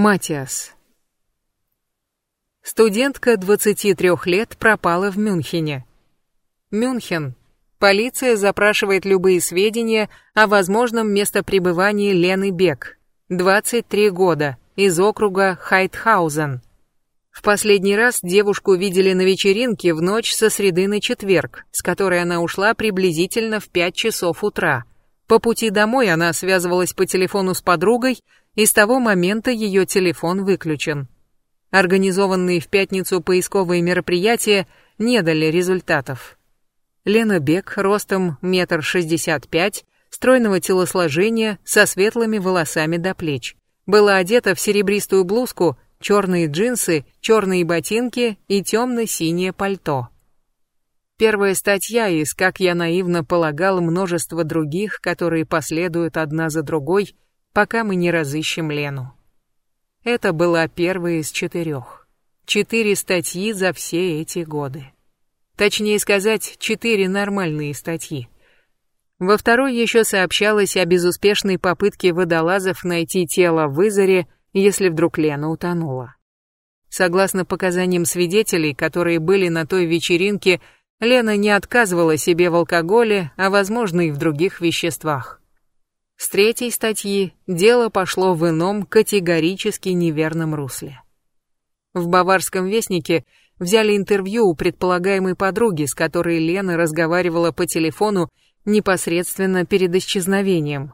Матиас. Студентка 23 лет пропала в Мюнхене. Мюнхен. Полиция запрашивает любые сведения о возможном местопребывании Лены Бек. 23 года, из округа Хайтхаузен. В последний раз девушку видели на вечеринке в ночь со среды на четверг, с которой она ушла приблизительно в 5 часов утра. По пути домой она связывалась по телефону с подругой, и с того момента ее телефон выключен. Организованные в пятницу поисковые мероприятия не дали результатов. Лена Бек, ростом метр шестьдесят пять, стройного телосложения, со светлыми волосами до плеч. Была одета в серебристую блузку, черные джинсы, черные ботинки и темно-синее пальто. Первая статья из, как я наивно полагал, множество других, которые последуют одна за другой – пока мы не разыщем Лену. Это была первая из четырех. Четыре статьи за все эти годы. Точнее сказать, четыре нормальные статьи. Во второй еще сообщалось о безуспешной попытке водолазов найти тело в Изоре, если вдруг Лена утонула. Согласно показаниям свидетелей, которые были на той вечеринке, Лена не отказывала себе в алкоголе, а возможно и в других веществах. С третьей статьи дело пошло в ином, категорически неверном русле. В «Баварском вестнике» взяли интервью у предполагаемой подруги, с которой Лена разговаривала по телефону непосредственно перед исчезновением.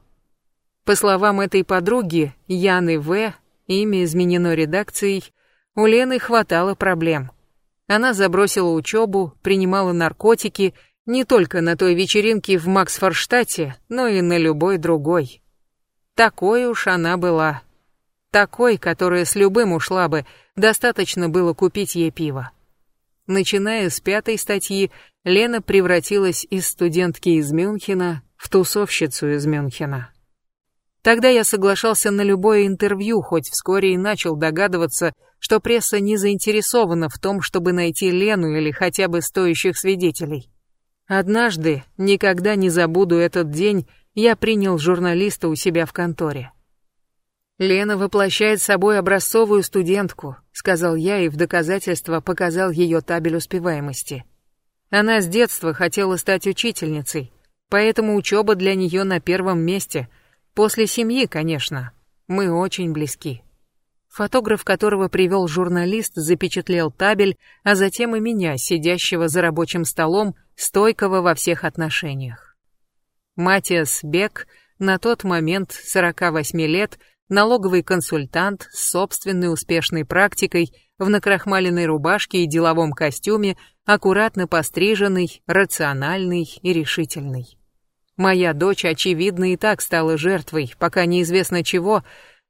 По словам этой подруги, Яны В., имя изменено редакцией, у Лены хватало проблем. Она забросила учебу, принимала наркотики не только на той вечеринке в Максфорштадте, но и на любой другой. Такой уж она была. Такой, которая с любым ушла бы, достаточно было купить ей пиво. Начиная с пятой статьи, Лена превратилась из студентки из Мюнхена в тусовщицу из Мюнхена. Тогда я соглашался на любое интервью, хоть вскоре и начал догадываться, что пресса не заинтересована в том, чтобы найти Лену или хотя бы стоящих свидетелей. Однажды, никогда не забуду этот день, я принял журналиста у себя в конторе. «Лена воплощает собой образцовую студентку», — сказал я и в доказательство показал ее табель успеваемости. Она с детства хотела стать учительницей, поэтому учеба для нее на первом месте. После семьи, конечно. Мы очень близки. Фотограф, которого привел журналист, запечатлел табель, а затем и меня, сидящего за рабочим столом, стойкого во всех отношениях. Матиас Бек, на тот момент 48 лет, налоговый консультант с собственной успешной практикой, в накрахмаленной рубашке и деловом костюме, аккуратно постриженный, рациональный и решительный. Моя дочь, очевидно, и так стала жертвой, пока неизвестно чего,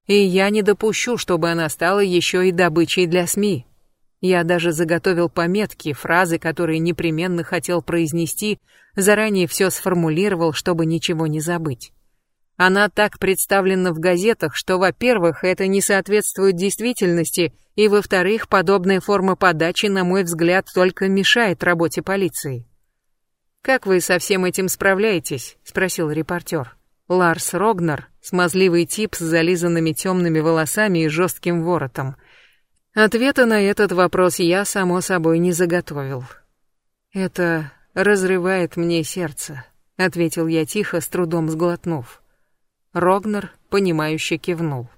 и я не допущу, чтобы она стала еще и добычей для СМИ. Я даже заготовил пометки, фразы, которые непременно хотел произнести, заранее все сформулировал, чтобы ничего не забыть. Она так представлена в газетах, что, во-первых, это не соответствует действительности, и, во-вторых, подобная форма подачи, на мой взгляд, только мешает работе полиции. «Как вы со всем этим справляетесь?» — спросил репортер. Ларс Рогнер, смазливый тип с зализанными темными волосами и жестким воротом. Ответа на этот вопрос я, само собой, не заготовил. «Это разрывает мне сердце», — ответил я тихо, с трудом сглотнув. Рогнер, понимающе кивнул.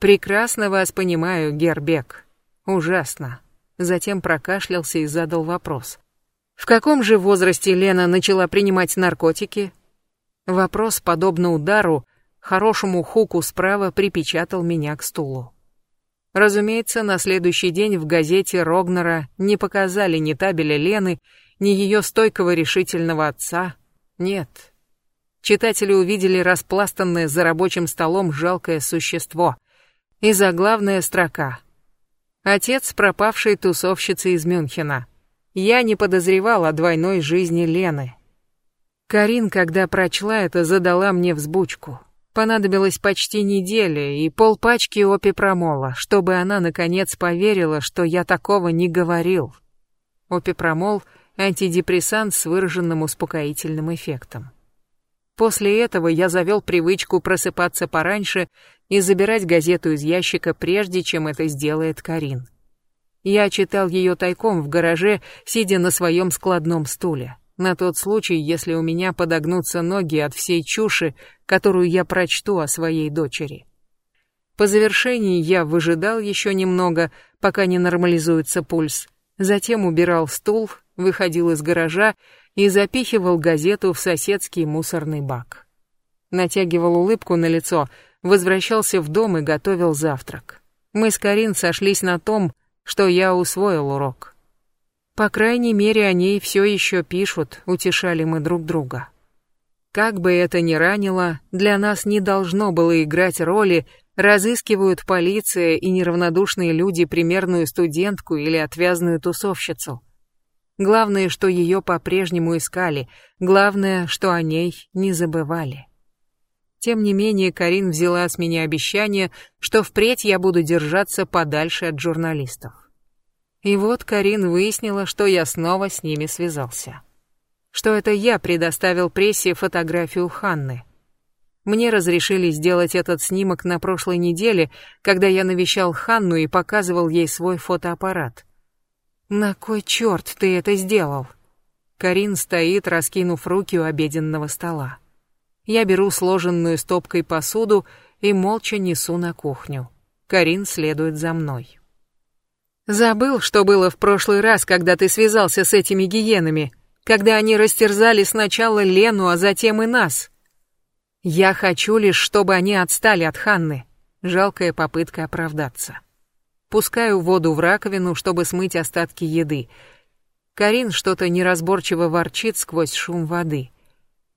«Прекрасно вас понимаю, Гербек. Ужасно». Затем прокашлялся и задал вопрос. «В каком же возрасте Лена начала принимать наркотики?» Вопрос, подобно удару, хорошему хуку справа припечатал меня к стулу. Разумеется, на следующий день в газете Рогнера не показали ни табеля Лены, ни ее стойкого решительного отца. Нет. Читатели увидели распластанное за рабочим столом жалкое существо. И заглавная строка. Отец пропавшей тусовщицы из Мюнхена. Я не подозревал о двойной жизни Лены. Карин, когда прочла это, задала мне взбучку. Понадобилось почти неделя и полпачки опипромола, чтобы она наконец поверила, что я такого не говорил. Опипромол — антидепрессант с выраженным успокоительным эффектом. После этого я завел привычку просыпаться пораньше и забирать газету из ящика, прежде чем это сделает Карин. Я читал ее тайком в гараже, сидя на своем складном стуле, на тот случай, если у меня подогнутся ноги от всей чуши, которую я прочту о своей дочери. По завершении я выжидал еще немного, пока не нормализуется пульс, затем убирал стул, выходил из гаража и запихивал газету в соседский мусорный бак. Натягивал улыбку на лицо, возвращался в дом и готовил завтрак. Мы с Карин сошлись на том, что я усвоил урок. По крайней мере, о ней все еще пишут, утешали мы друг друга. Как бы это ни ранило, для нас не должно было играть роли, разыскивают полиция и неравнодушные люди примерную студентку или отвязную тусовщицу. Главное, что ее по-прежнему искали, главное, что о ней не забывали. Тем не менее, Карин взяла с меня обещание, что впредь я буду держаться подальше от журналистов. И вот Карин выяснила, что я снова с ними связался. Что это я предоставил прессе фотографию Ханны. Мне разрешили сделать этот снимок на прошлой неделе, когда я навещал Ханну и показывал ей свой фотоаппарат. «На кой черт ты это сделал?» Карин стоит, раскинув руки у обеденного стола. Я беру сложенную стопкой посуду и молча несу на кухню. Карин следует за мной. «Забыл, что было в прошлый раз, когда ты связался с этими гиенами, когда они растерзали сначала Лену, а затем и нас. Я хочу лишь, чтобы они отстали от Ханны». Жалкая попытка оправдаться. Пускаю воду в раковину, чтобы смыть остатки еды. Карин что-то неразборчиво ворчит сквозь шум воды.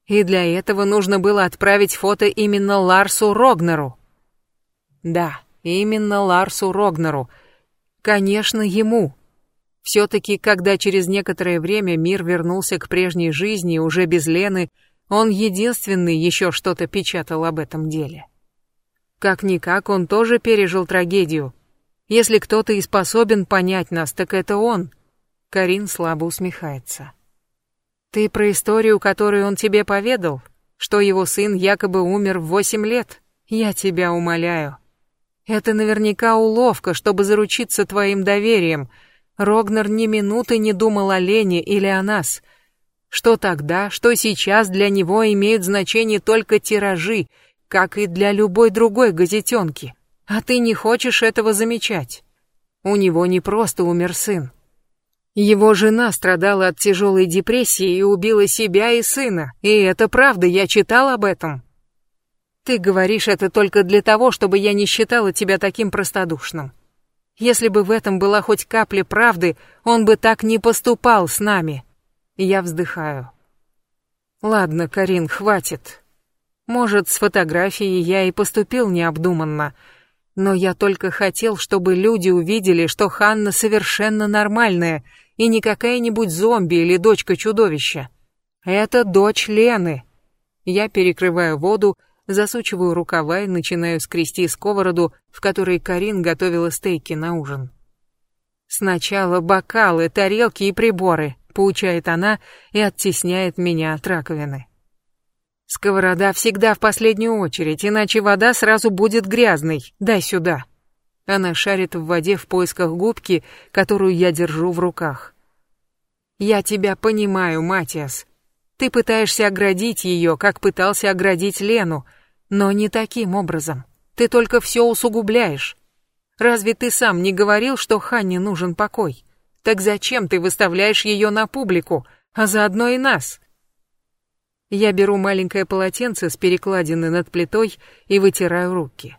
И для этого нужно было отправить фото именно Ларсу Рогнеру. Да, именно Ларсу Рогнеру. Конечно, ему. Все-таки, когда через некоторое время мир вернулся к прежней жизни, уже без Лены, он единственный еще что-то печатал об этом деле. Как-никак он тоже пережил трагедию, если кто-то и способен понять нас, так это он. Карин слабо усмехается. Ты про историю, которую он тебе поведал? Что его сын якобы умер в восемь лет? Я тебя умоляю. Это наверняка уловка, чтобы заручиться твоим доверием. Рогнер ни минуты не думал о Лене или о нас. Что тогда, что сейчас для него имеют значение только тиражи, как и для любой другой газетенки. А ты не хочешь этого замечать. У него не просто умер сын. Его жена страдала от тяжелой депрессии и убила себя и сына. И это правда, я читал об этом. Ты говоришь это только для того, чтобы я не считала тебя таким простодушным. Если бы в этом была хоть капля правды, он бы так не поступал с нами. Я вздыхаю. Ладно, Карин, хватит. Может, с фотографией я и поступил необдуманно, но я только хотел, чтобы люди увидели, что Ханна совершенно нормальная и не какая-нибудь зомби или дочка чудовища. Это дочь Лены. Я перекрываю воду, засучиваю рукава и начинаю скрести сковороду, в которой Карин готовила стейки на ужин. Сначала бокалы, тарелки и приборы, поучает она и оттесняет меня от раковины. Сковорода всегда в последнюю очередь, иначе вода сразу будет грязной. Дай сюда. Она шарит в воде в поисках губки, которую я держу в руках. Я тебя понимаю, Матиас. Ты пытаешься оградить ее, как пытался оградить Лену, но не таким образом. Ты только все усугубляешь. Разве ты сам не говорил, что Ханне нужен покой? Так зачем ты выставляешь ее на публику, а заодно и нас? Я беру маленькое полотенце с перекладины над плитой и вытираю руки.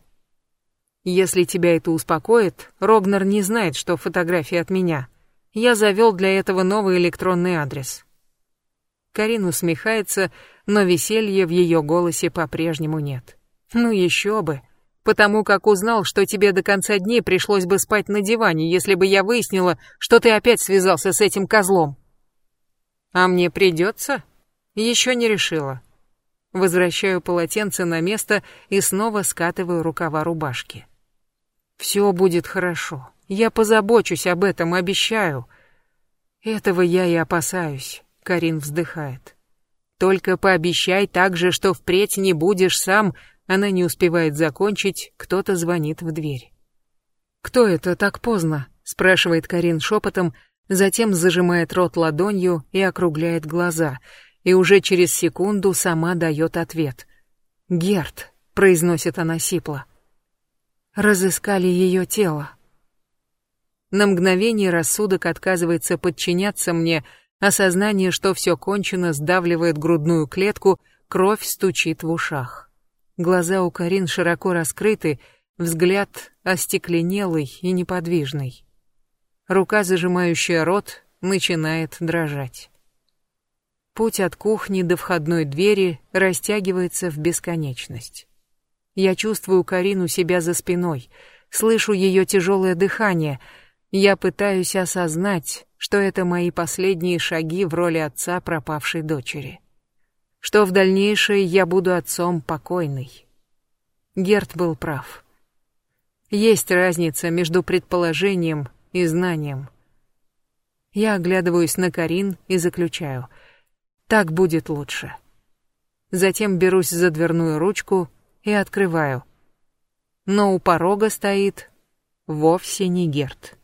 Если тебя это успокоит, Рогнер не знает, что фотография от меня. Я завел для этого новый электронный адрес. Карин усмехается, но веселья в ее голосе по-прежнему нет. Ну еще бы. Потому как узнал, что тебе до конца дней пришлось бы спать на диване, если бы я выяснила, что ты опять связался с этим козлом. А мне придется? Еще не решила. Возвращаю полотенце на место и снова скатываю рукава рубашки. Все будет хорошо. Я позабочусь об этом, обещаю. Этого я и опасаюсь, Карин вздыхает. Только пообещай также, что впредь не будешь сам. Она не успевает закончить, кто-то звонит в дверь. «Кто это так поздно?» — спрашивает Карин шепотом, затем зажимает рот ладонью и округляет глаза, и уже через секунду сама дает ответ. «Герт», — произносит она сипло. «Разыскали ее тело». На мгновение рассудок отказывается подчиняться мне, осознание, что все кончено, сдавливает грудную клетку, кровь стучит в ушах. Глаза у Карин широко раскрыты, взгляд остекленелый и неподвижный. Рука, зажимающая рот, начинает дрожать. Путь от кухни до входной двери растягивается в бесконечность. Я чувствую Карину себя за спиной, слышу ее тяжелое дыхание. Я пытаюсь осознать, что это мои последние шаги в роли отца пропавшей дочери. Что в дальнейшее я буду отцом покойный. Герт был прав. Есть разница между предположением и знанием. Я оглядываюсь на Карин и заключаю. Так будет лучше. Затем берусь за дверную ручку и открываю. Но у порога стоит вовсе не Герт.